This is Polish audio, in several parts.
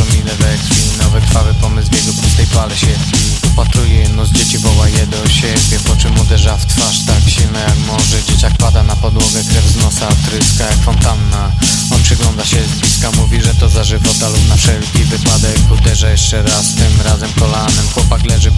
promile we krwi Nowy krwawy pomysł w jego pustej pale się Upatruje jedno z dzieci, woła je do siebie Po czym uderza w twarz tak silne jak może. Dzieciak pada na podłogę, krew z nosa tryska jak fontanna. On przygląda się z bliska, mówi, że to za żywota lub na wszelki wypadek. Uderza jeszcze raz, tym razem kolanem. Chłopak leży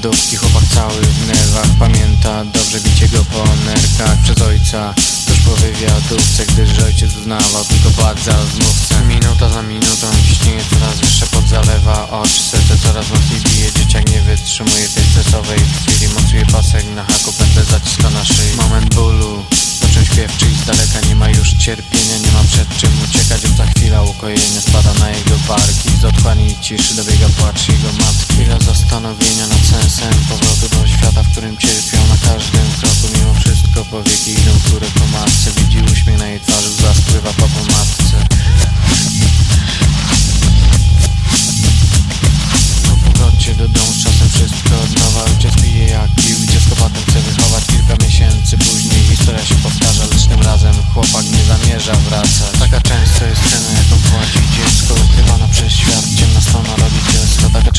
wywiadówki, chłopak cały w nerwach Pamięta dobrze bicie go po nerkach. Przez ojca tuż po wywiadówce Gdyż ojciec uznawał tylko płat za rozmówcę Minuta za minutą ciśnienie coraz wyższe podzalewa oczy. Serce coraz mocniej bije, dzieciak nie wytrzymuje tej stresowej chwili. Mocuje pasek na haku, daleka Nie ma już cierpienia, nie ma przed czym uciekać Obca chwila ukojenia spada na jego barki. Z otchłani ciszy dobiega płacz jego matki. Chwila zastanowienia nad sensem powrotu do świata, w którym cierpią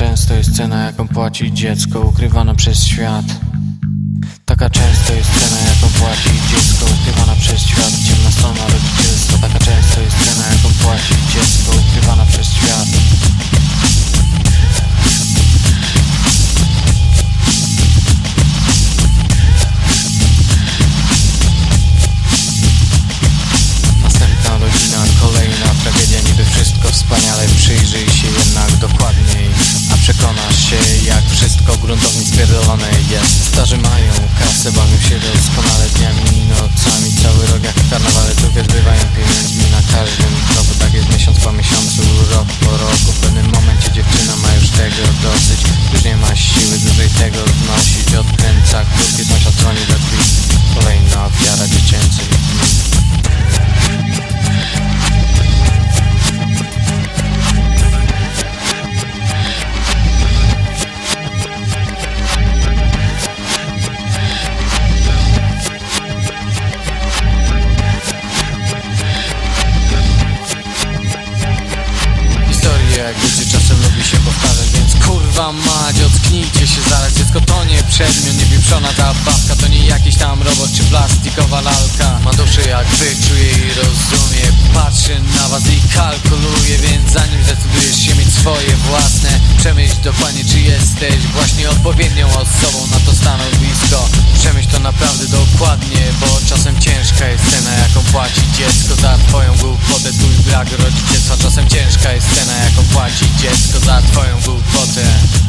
często jest cena jaką płaci dziecko Ukrywana przez świat. Taka często jest cena jaką płaci dziecko Ukrywana przez świat, ciemna strona rodzicielstwa przyjrzyj się jednak dokładniej A przekonasz się jak wszystko gruntownie spierdolone jest. Starzy mają kasę, bawią się doskonale dniami i nocami Cały rok jak karnawale trupie zbywają pieniędzmi na każdym kroku. Tak jest miesiąc po miesiącu, rok po roku. W pewnym momencie dziewczyna ma już tego dosyć. Już nie ma siły dłużej tego znosić. Odkręca kurki, sąsiad dzwoni do drzwi Kolejna ofiara dziecięcej kurwa mać, ocknijcie się zaraz Dziecko to nie przedmiot, nie pieprzona zabawka To nie jakiś tam robot czy plastikowa lalka. Ma duszę jak wy, czuje i rozumie Patrzy na was i kalkuluje Więc zanim zdecydujesz się mieć swoje własne Przemyśl dokładnie czy jesteś właśnie odpowiednią osobą na to stanowisko. Przemyśl to naprawdę dokładnie Bo czasem ciężka jest cena jaką płaci dziecko Za twoją głupotę, twój brak rodzicielstwa. Czasem ciężka jest cena jaką płaci dziecko Za twoją głupotę